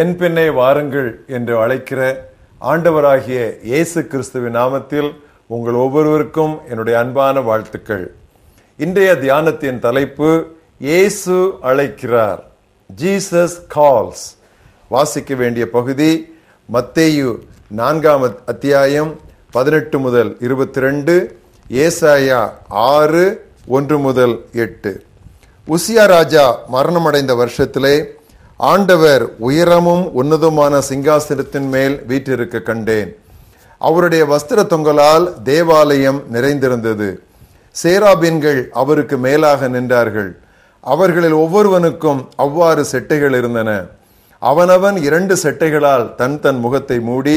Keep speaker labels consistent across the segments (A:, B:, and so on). A: என் பெண்ணை வாருங்கள் என்று அழைக்கிற ஆண்டவராகிய இயேசு கிறிஸ்துவின் நாமத்தில் உங்கள் ஒவ்வொருவருக்கும் என்னுடைய அன்பான வாழ்த்துக்கள் இன்றைய தியானத்தின் தலைப்பு இயேசு அழைக்கிறார் ஜீசஸ் கால்ஸ் வாசிக்க வேண்டிய பகுதி மத்தேயு நான்காம் அத்தியாயம் பதினெட்டு முதல் இருபத்தி ரெண்டு ஏசாயா ஆறு ஒன்று முதல் எட்டு உசியா ராஜா மரணமடைந்த வருஷத்திலே ஆண்டவர் உயரமும் உன்னதமான சிங்காசனத்தின் மேல் வீற்றிருக்க கண்டேன் அவருடைய வஸ்திர தொங்கலால் தேவாலயம் நிறைந்திருந்தது சேராபின்கள் அவருக்கு மேலாக நின்றார்கள் அவர்களில் ஒவ்வொருவனுக்கும் அவ்வாறு செட்டைகள் இருந்தன அவனவன் இரண்டு செட்டைகளால் தன் தன் முகத்தை மூடி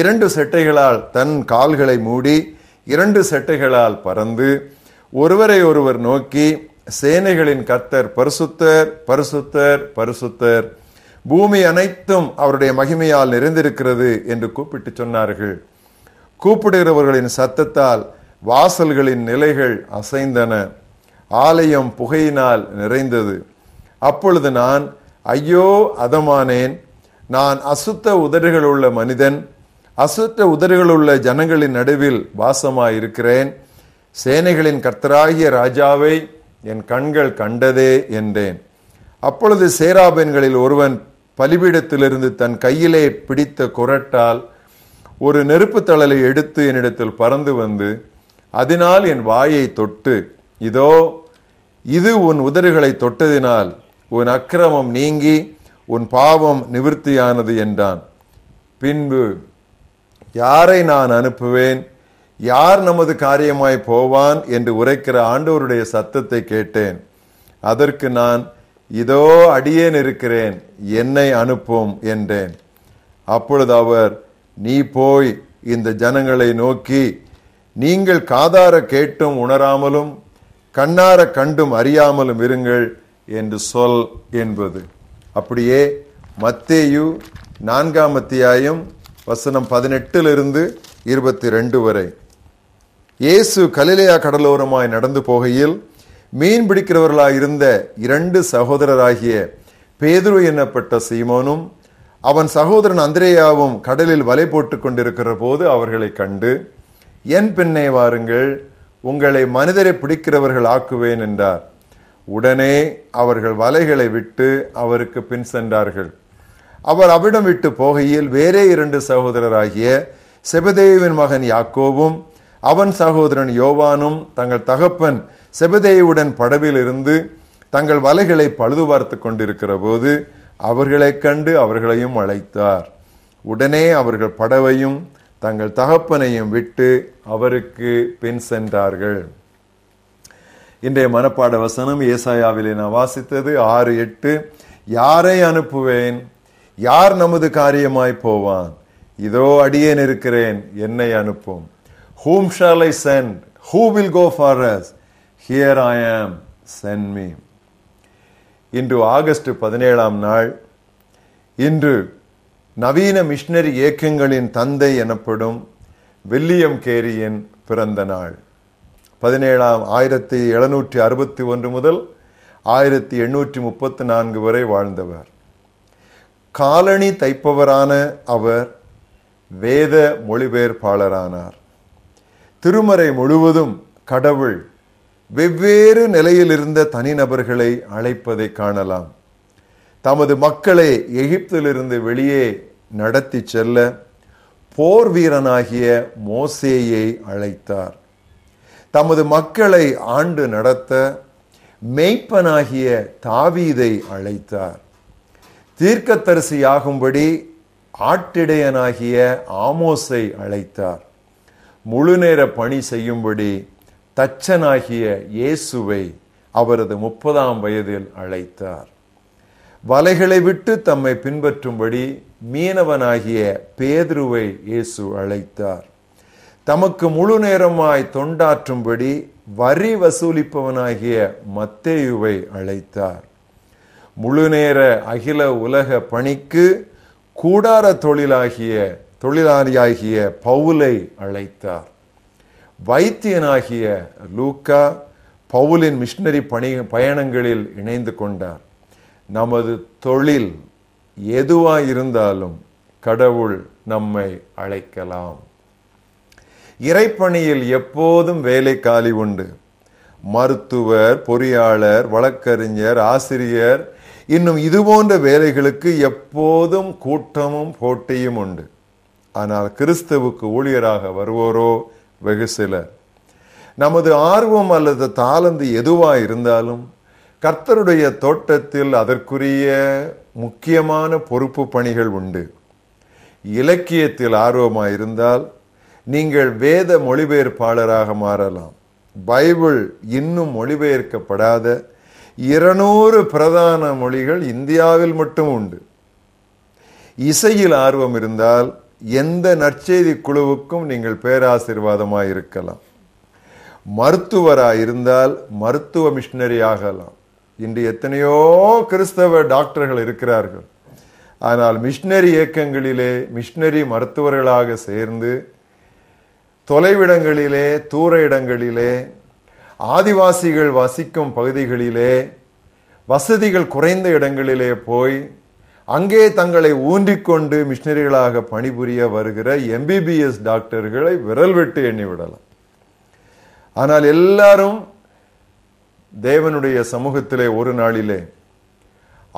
A: இரண்டு செட்டைகளால் தன் கால்களை மூடி இரண்டு செட்டைகளால் பறந்து ஒருவரை ஒருவர் நோக்கி சேனைகளின் கர்த்தர் பரிசுத்தர் பரிசுத்தர் பரிசுத்தர் பூமி அனைத்தும் அவருடைய மகிமையால் நிறைந்திருக்கிறது என்று கூப்பிட்டு சொன்னார்கள் கூப்பிடுகிறவர்களின் சத்தத்தால் வாசல்களின் நிலைகள் அசைந்தன ஆலயம் புகையினால் நிறைந்தது அப்பொழுது நான் ஐயோ அதமானேன் நான் அசுத்த உதடுகள் உள்ள மனிதன் அசுத்த உதடுகள் உள்ள ஜனங்களின் நடுவில் வாசமாயிருக்கிறேன் சேனைகளின் கர்த்தராகிய ராஜாவை என் கண்கள் கண்டதே என்றேன் அப்பொழுது சேராபெண்களில் ஒருவன் பலிபீடத்திலிருந்து தன் கையிலே பிடித்த குரட்டால் ஒரு நெருப்பு தழலை எடுத்து என்னிடத்தில் பறந்து வந்து அதனால் என் வாயை தொட்டு இதோ இது உன் உதறுகளை தொட்டதினால் உன் அக்கிரமம் நீங்கி உன் பாவம் நிவர்த்தியானது என்றான் பின்பு யாரை நான் அனுப்புவேன் யார் நமது காரியமாய் போவான் என்று உரைக்கிற ஆண்டவருடைய சத்தத்தை கேட்டேன் அதற்கு நான் இதோ அடியேன் இருக்கிறேன் என்னை அனுப்போம் என்றேன் அப்பொழுது அவர் நீ போய் இந்த ஜனங்களை நோக்கி நீங்கள் காதார கேட்டும் உணராமலும் கண்ணார கண்டும் அறியாமலும் இருங்கள் என்று சொல் என்பது அப்படியே மத்தேயு நான்காம் அத்தியாயம் வசனம் பதினெட்டிலிருந்து இருபத்தி ரெண்டு வரை இயேசு கலிலேயா கடலோரமாய் நடந்து போகையில் மீன் பிடிக்கிறவர்களாய் இருந்த இரண்டு சகோதரராகிய பேதுரு என்னப்பட்ட சீமோனும் அவன் சகோதரன் அந்திரேயாவும் கடலில் வலை போட்டு கொண்டிருக்கிற போது அவர்களை கண்டு என் பெண்ணை வாருங்கள் உங்களை மனிதரை பிடிக்கிறவர்கள் ஆக்குவேன் என்றார் உடனே அவர்கள் வலைகளை விட்டு அவருக்கு பின் சென்றார்கள் அவர் அவிடம் விட்டு போகையில் வேறே இரண்டு சகோதரராகிய செபதேவின் மகன் யாக்கோவும் அவன் சகோதரன் யோவானும் தங்கள் தகப்பன் செபதேயுடன் படவில் இருந்து தங்கள் வலைகளை பார்த்து கொண்டிருக்கிற போது அவர்களை கண்டு அவர்களையும் அழைத்தார் உடனே அவர்கள் படவையும் தங்கள் தகப்பனையும் விட்டு அவருக்கு பின் சென்றார்கள் இன்றைய மனப்பாட வசனம் ஏசாயாவிலே நான் வாசித்தது ஆறு எட்டு யாரை அனுப்புவேன் யார் நமது காரியமாய் போவான் இதோ அடியேன் இருக்கிறேன் என்னை அனுப்பும் whom shall I send? Who will go for us? Here I am send me இன்று ஆகஸ்ட் பதினேழாம் நாள் இன்று நவீன மிஷினரி இயக்கங்களின் தந்தை எனப்படும் வில்லியம் கேரியின் பிறந்த நாள் பதினேழாம் ஆயிரத்தி எழுநூற்றி அறுபத்தி ஒன்று முதல் ஆயிரத்தி எண்ணூற்றி முப்பத்தி நான்கு வரை வாழ்ந்தவர் காலனி தைப்பவரான அவர் வேத மொழிபெயர்ப்பாளரானார் திருமறை முழுவதும் கடவுள் வெவ்வேறு நிலையிலிருந்த தனிநபர்களை அழைப்பதை காணலாம் தமது மக்களை எகிப்திலிருந்து வெளியே நடத்தி செல்ல போர் வீரனாகிய மோசேயை அழைத்தார் தமது மக்களை ஆண்டு நடத்த மெய்ப்பனாகிய தாவீதை அழைத்தார் தீர்க்கத்தரிசியாகும்படி ஆட்டிடையனாகிய ஆமோசை அழைத்தார் முழுநேர பணி செய்யும்படி தச்சனாகிய இயேசுவை அவரது முப்பதாம் வயதில் அழைத்தார் வலைகளை விட்டு தம்மை பின்பற்றும்படி மீனவனாகிய பேதுருவை இயேசு அழைத்தார் தமக்கு முழு நேரமாய் தொண்டாற்றும்படி வரி வசூலிப்பவனாகிய மத்தேயுவை அழைத்தார் முழுநேர அகில உலக பணிக்கு கூடார தொழிலாகிய தொழிலாளியாகிய பவுலை அழைத்தார் வைத்தியனாகிய லூக்கா பவுலின் மிஷினரி பணி பயணங்களில் இணைந்து கொண்டார் நமது தொழில் எதுவாக இருந்தாலும் கடவுள் நம்மை அழைக்கலாம் இறைப்பணியில் எப்போதும் வேலை காலி உண்டு மருத்துவர் பொறியாளர் வழக்கறிஞர் ஆசிரியர் இன்னும் இதுபோன்ற வேலைகளுக்கு எப்போதும் கூட்டமும் போட்டியும் உண்டு ஆனால் கிறிஸ்துவுக்கு ஊழியராக வருவோரோ வெகு சிலர் நமது ஆர்வம் அல்லது தாளந்து எதுவா இருந்தாலும் கர்த்தருடைய தோட்டத்தில் அதற்குரிய முக்கியமான பொறுப்பு பணிகள் உண்டு இலக்கியத்தில் ஆர்வமாயிருந்தால் நீங்கள் வேத மொழிபெயர்ப்பாளராக மாறலாம் பைபிள் இன்னும் மொழிபெயர்க்கப்படாத இருநூறு பிரதான மொழிகள் இந்தியாவில் மட்டும் உண்டு இசையில் ஆர்வம் இருந்தால் எந்த நற்செய்தி குழுவுக்கும் நீங்கள் பேராசிர்வாதமாக இருக்கலாம் மருத்துவராக இருந்தால் மருத்துவ மிஷினரி ஆகலாம் இன்று எத்தனையோ கிறிஸ்தவ டாக்டர்கள் இருக்கிறார்கள் ஆனால் மிஷினரி இயக்கங்களிலே மிஷினரி மருத்துவர்களாக சேர்ந்து தொலைவிடங்களிலே தூர இடங்களிலே ஆதிவாசிகள் வசிக்கும் பகுதிகளிலே வசதிகள் குறைந்த இடங்களிலே போய் அங்கே தங்களை ஊன்றிக்கொண்டு மிஷினரிகளாக பணிபுரிய வருகிற எம்பிபிஎஸ் டாக்டர்களை விரல் விட்டு எண்ணிவிடலாம் ஆனால் எல்லாரும் தேவனுடைய சமூகத்திலே ஒரு நாளிலே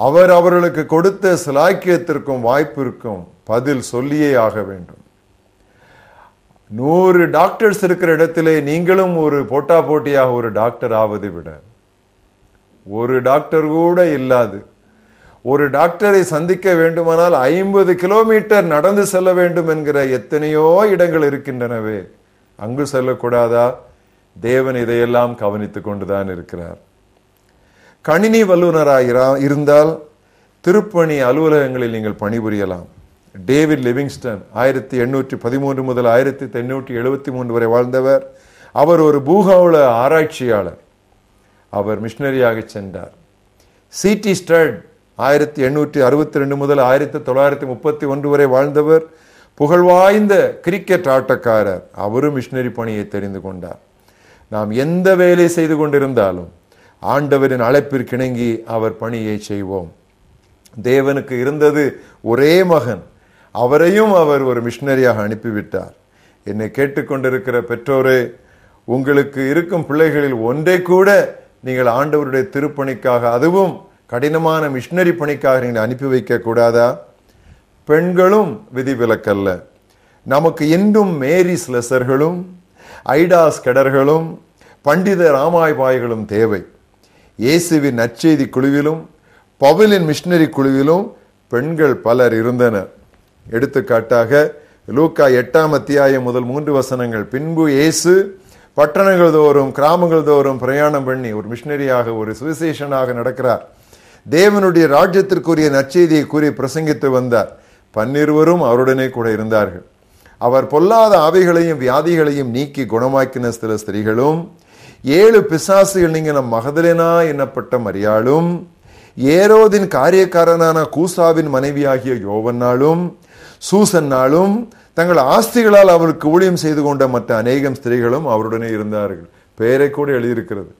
A: அவர் அவர்களுக்கு கொடுத்த சிலாக்கியத்திற்கும் வாய்ப்பிற்கும் பதில் சொல்லியே ஆக வேண்டும் நூறு டாக்டர்ஸ் இருக்கிற இடத்திலே நீங்களும் ஒரு போட்டா போட்டியாக ஒரு டாக்டர் ஆவதை விட ஒரு டாக்டர் கூட இல்லாது ஒரு டாக்டரை சந்திக்க வேண்டுமானால் ஐம்பது கிலோமீட்டர் நடந்து செல்ல வேண்டும் என்கிற எத்தனையோ இடங்கள் இருக்கின்றனவே அங்கு செல்லக்கூடாதா தேவன் இதையெல்லாம் கவனித்துக் கொண்டுதான் இருக்கிறார் கணினி வல்லுநராக இருந்தால் திருப்பணி அலுவலகங்களில் நீங்கள் பணிபுரியலாம் டேவிட் லிவிங்ஸ்டன் ஆயிரத்தி எண்ணூற்றி பதிமூன்று முதல் ஆயிரத்தி எண்ணூற்றி எழுபத்தி மூன்று வரை வாழ்ந்தவர் அவர் ஒரு பூகோள ஆராய்ச்சியாளர் அவர் மிஷினரியாக சென்றார் சிடி ஸ்டட் ஆயிரத்தி எண்ணூற்றி அறுபத்தி ரெண்டு முதல் ஆயிரத்தி தொள்ளாயிரத்தி முப்பத்தி ஒன்று வரை வாழ்ந்தவர் புகழ்வாய்ந்த கிரிக்கெட் ஆட்டக்காரர் அவரும் மிஷினரி பணியை தெரிந்து கொண்டார் நாம் எந்த வேலை செய்து கொண்டிருந்தாலும் ஆண்டவரின் அழைப்பிற்கிணங்கி அவர் பணியை செய்வோம் தேவனுக்கு இருந்தது ஒரே மகன் அவரையும் அவர் ஒரு மிஷினரியாக அனுப்பிவிட்டார் என்னை கேட்டுக்கொண்டிருக்கிற பெற்றோரே உங்களுக்கு இருக்கும் பிள்ளைகளில் ஒன்றை கூட நீங்கள் ஆண்டவருடைய திருப்பணிக்காக அதுவும் கடினமான மிஷினரி பணிக்காக நீங்கள் அனுப்பி வைக்கக்கூடாதா பெண்களும் விதிவிலக்கல்ல நமக்கு இன்றும் மேரி ஸ்லெசர்களும் ஐடாஸ் கெடர்களும் பண்டித ராமாய்பாய்களும் தேவை இயேசுவின் நற்செய்தி குழுவிலும் பவுலின் மிஷினரி குழுவிலும் பெண்கள் பலர் இருந்தனர் எடுத்துக்காட்டாக லூக்கா எட்டாம் அத்தியாயம் முதல் மூன்று வசனங்கள் பின்பு இயேசு பட்டணங்கள் தோறும் கிராமங்கள் தோறும் பிரயாணம் பண்ணி ஒரு மிஷினரியாக ஒரு சுவிசேஷனாக நடக்கிறார் தேவனுடைய ராஜ்யத்திற்குரிய நற்செய்தியை கூறி பிரசங்கித்து வந்தார் பன்னிருவரும் அவருடனே கூட இருந்தார்கள் அவர் பொல்லாத ஆவைகளையும் வியாதிகளையும் நீக்கி குணமாக்கின சில ஸ்திரீகளும் ஏழு பிசாசுகள் நீங்கள் நம் மகதலேனா என்னப்பட்ட மரியாளும் ஏரோதின் காரியக்காரனான கூசாவின் மனைவியாகிய யோவன்னாலும் சூசன்னாலும் தங்கள் ஆஸ்திகளால் அவருக்கு ஊழியம் செய்து கொண்ட மற்ற அநேகம் ஸ்திரீகளும் அவருடனே இருந்தார்கள் பெயரை கூட எழுதியிருக்கிறது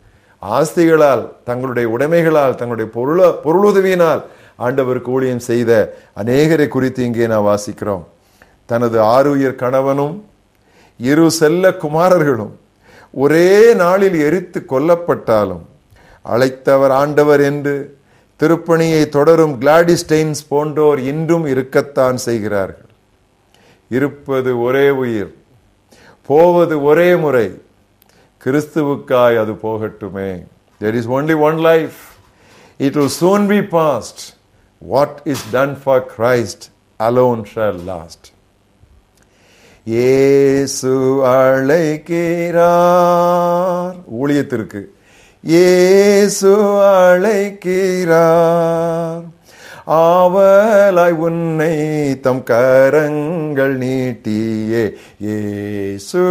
A: ஆஸ்திகளால் தங்களுடைய உடைமைகளால் தங்களுடைய பொருள பொருளுதவியினால் ஆண்டவருக்கு ஊழியம் செய்த அநேகரை குறித்து இங்கே நான் வாசிக்கிறோம் தனது ஆறுயிர் கணவனும் இரு செல்ல குமாரர்களும் ஒரே நாளில் எரித்து கொல்லப்பட்டாலும் அழைத்தவர் ஆண்டவர் என்று திருப்பணியை தொடரும் கிளாடிஸ்டெயின்ஸ் போன்றோர் இன்றும் இருக்கத்தான் செய்கிறார்கள் இருப்பது ஒரே உயிர் போவது ஒரே முறை கிறிஸ்துவுக்காய் அது போகட்டுமே there is only one life it will soon be past what is done for Christ alone shall last Yesu அழைக்கிறார் ஊழியத்திற்கு ஏசு அழைக்கிறார் ஆவலாய் உன்னை தம் கரங்கள் நீட்டியே ஏசு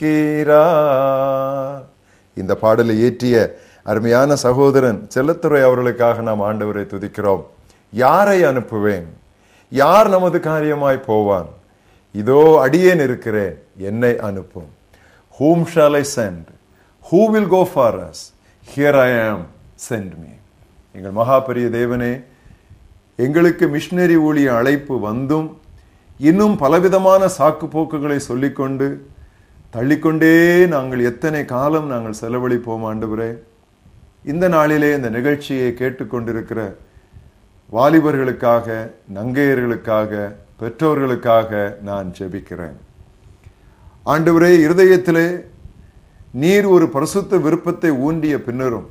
A: கீரா இந்த பாடலை ஏற்றிய அருமையான சகோதரன் செல்லத்துறை அவர்களுக்காக நாம் ஆண்டவரை துதிக்கிறோம் யாரை அனுப்புவேன் யார் நமது காரியமாய் போவான் இதோ அடியேன் இருக்கிறேன் என்னை அனுப்பும் whom shall send who will go for us here I am send me எங்கள் மகாபெரிய தேவனே எங்களுக்கு மிஷினரி ஊழிய அழைப்பு வந்தும் இன்னும் பலவிதமான சாக்கு போக்குகளை சொல்லிக்கொண்டு தள்ளிக்கொண்டே நாங்கள் எத்தனை காலம் நாங்கள் செலவழிப்போம் ஆண்டுபுரே இந்த நாளிலே இந்த நிகழ்ச்சியை கேட்டுக்கொண்டிருக்கிற வாலிபர்களுக்காக நங்கையர்களுக்காக பெற்றோர்களுக்காக நான் ஜெபிக்கிறேன் ஆண்டுவரே இருதயத்திலே நீர் ஒரு பரிசுத்த விருப்பத்தை ஊன்றிய பின்னரும்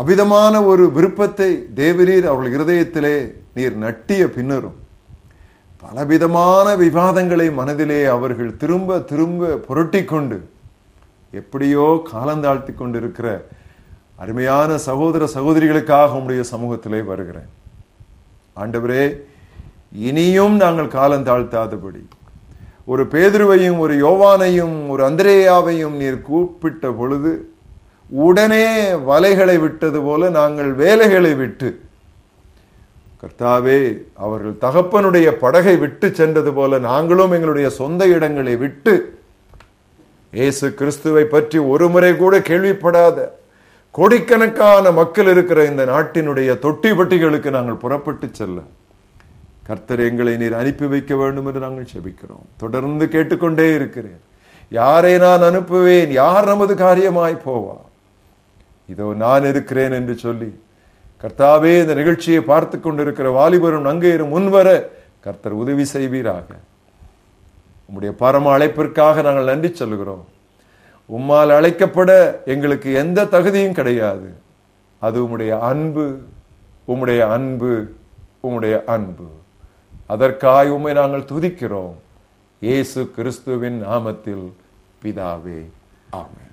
A: அபிதமான ஒரு விருப்பத்தை தேவரீர் அவர்கள் இருதயத்திலே நீர் நட்டிய பின்னரும் பலவிதமான விவாதங்களை மனதிலே அவர்கள் திரும்ப திரும்ப புரட்டி கொண்டு எப்படியோ காலந்தாழ்த்தி கொண்டிருக்கிற அருமையான சகோதர சகோதரிகளுக்காக உடைய சமூகத்திலே வருகிறேன் ஆண்டவரே இனியும் நாங்கள் காலம் தாழ்த்தாதபடி ஒரு பேதுருவையும் ஒரு யோவானையும் ஒரு அந்திரேயாவையும் நீர் கூப்பிட்ட பொழுது உடனே வலைகளை விட்டது போல நாங்கள் வேலைகளை விட்டு கர்த்தாவே அவர்கள் தகப்பனுடைய படகை விட்டு சென்றது போல நாங்களும் எங்களுடைய சொந்த இடங்களை விட்டு இயேசு கிறிஸ்துவை பற்றி ஒரு முறை கூட கேள்விப்படாத கோடிக்கணக்கான மக்கள் இருக்கிற இந்த நாட்டினுடைய தொட்டி பட்டிகளுக்கு நாங்கள் புறப்பட்டு செல்ல கர்த்தர் எங்களை நீர் அனுப்பி வைக்க வேண்டும் என்று நாங்கள் செபிக்கிறோம் தொடர்ந்து கேட்டுக்கொண்டே இருக்கிறேன் யாரை நான் அனுப்புவேன் யார் நமது காரியமாய் போவா இதோ நான் இருக்கிறேன் என்று சொல்லி கர்த்தாவே இந்த நிகழ்ச்சியை பார்த்து கொண்டிருக்கிற வாலிபரும் நங்கையரும் முன்வர கர்த்தர் உதவி செய்வீராக உம்முடைய பரம அழைப்பிற்காக நாங்கள் நன்றி சொல்கிறோம் உம்மால் அழைக்கப்பட எங்களுக்கு எந்த தகுதியும் கிடையாது அது உம்முடைய அன்பு உம்முடைய அன்பு உம்முடைய அன்பு அதற்காய் உண்மை நாங்கள் துதிக்கிறோம் இயேசு கிறிஸ்துவின் நாமத்தில் பிதாவே ஆமே